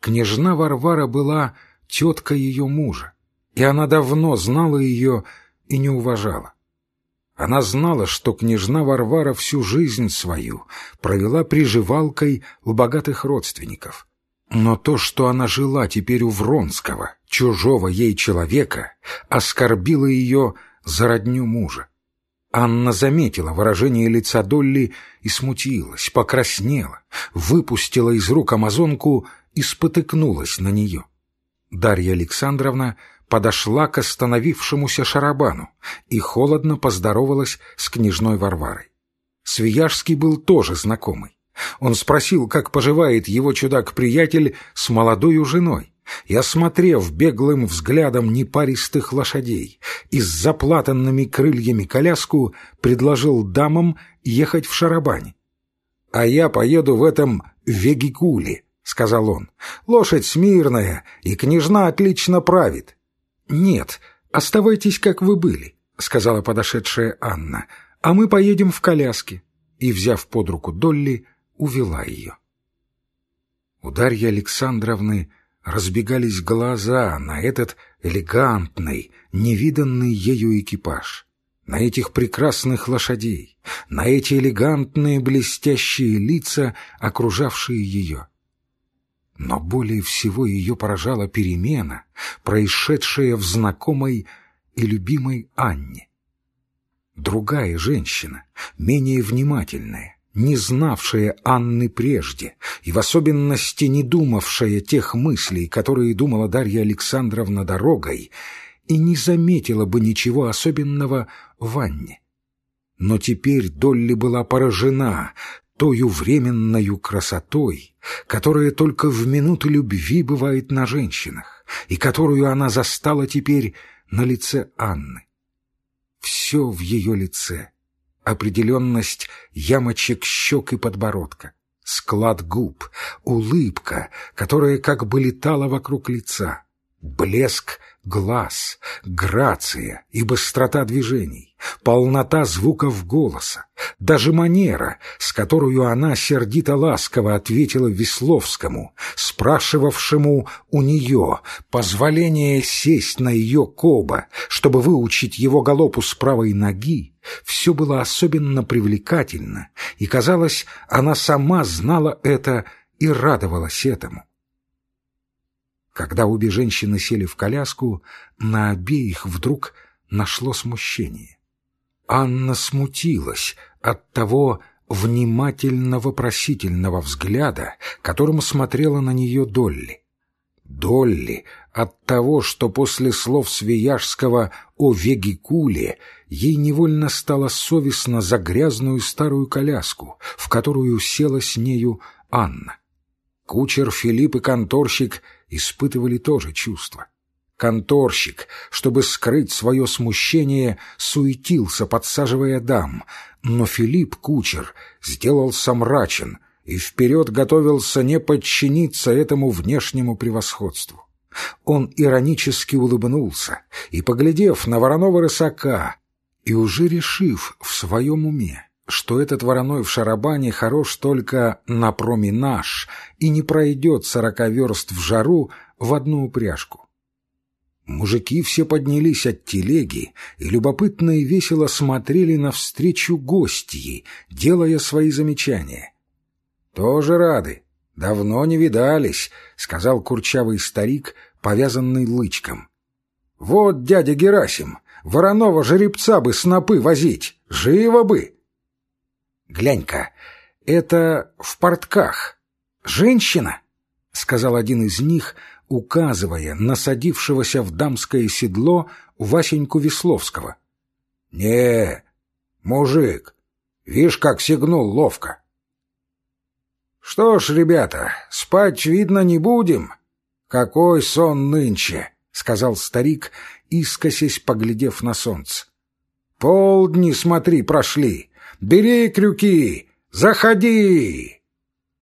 Княжна Варвара была тетка ее мужа, и она давно знала ее и не уважала. Она знала, что княжна Варвара всю жизнь свою провела приживалкой у богатых родственников. Но то, что она жила теперь у Вронского, чужого ей человека, оскорбило ее за родню мужа. Анна заметила выражение лица Долли и смутилась, покраснела, выпустила из рук амазонку и спотыкнулась на нее. Дарья Александровна подошла к остановившемуся шарабану и холодно поздоровалась с княжной Варварой. Свияжский был тоже знакомый. Он спросил, как поживает его чудак-приятель с молодою женой, и, осмотрев беглым взглядом непаристых лошадей и с заплатанными крыльями коляску, предложил дамам ехать в шарабане. «А я поеду в этом вегикуле», — сказал он. «Лошадь смирная, и княжна отлично правит. «Нет, оставайтесь, как вы были», — сказала подошедшая Анна, «а мы поедем в коляске». И, взяв под руку Долли, увела ее. У Дарьи Александровны разбегались глаза на этот элегантный, невиданный ею экипаж, на этих прекрасных лошадей, на эти элегантные блестящие лица, окружавшие ее. Но более всего ее поражала перемена, происшедшая в знакомой и любимой Анне. Другая женщина, менее внимательная, не знавшая Анны прежде и в особенности не думавшая тех мыслей, которые думала Дарья Александровна дорогой, и не заметила бы ничего особенного в Анне. Но теперь Долли была поражена тою временною красотой, которая только в минуты любви бывает на женщинах, и которую она застала теперь на лице Анны. Все в ее лице — определенность ямочек щек и подбородка, склад губ, улыбка, которая как бы летала вокруг лица, блеск глаз, грация и быстрота движений, полнота звуков голоса, даже манера, с которой она сердито-ласково ответила Весловскому, спрашивавшему у нее позволение сесть на ее коба, чтобы выучить его галопу с правой ноги, все было особенно привлекательно, и, казалось, она сама знала это и радовалась этому. Когда обе женщины сели в коляску, на обеих вдруг нашло смущение. Анна смутилась от того внимательно-вопросительного взгляда, которым смотрела на нее Долли. Долли от того, что после слов Свияжского о Вегикуле ей невольно стало совестно за грязную старую коляску, в которую села с нею Анна. Кучер Филипп и конторщик испытывали тоже чувство. Конторщик, чтобы скрыть свое смущение, суетился, подсаживая дам, но Филипп, кучер, сделался мрачен и вперед готовился не подчиниться этому внешнему превосходству. Он иронически улыбнулся и, поглядев на вороного рысака, и уже решив в своем уме, что этот вороной в шарабане хорош только на променаж и не пройдет сорока верст в жару в одну упряжку. Мужики все поднялись от телеги и любопытно и весело смотрели навстречу гостьи, делая свои замечания. «Тоже рады. Давно не видались», — сказал курчавый старик, повязанный лычком. «Вот дядя Герасим, вороного жеребца бы снопы возить, живо бы!» «Глянь-ка, это в портках. Женщина?» — сказал один из них, указывая на садившегося в дамское седло Васеньку Весловского. «Не, мужик, вишь, как сигнул ловко». «Что ж, ребята, спать, видно, не будем. Какой сон нынче!» — сказал старик, искосясь, поглядев на солнце. «Полдни, смотри, прошли. Бери крюки! Заходи!»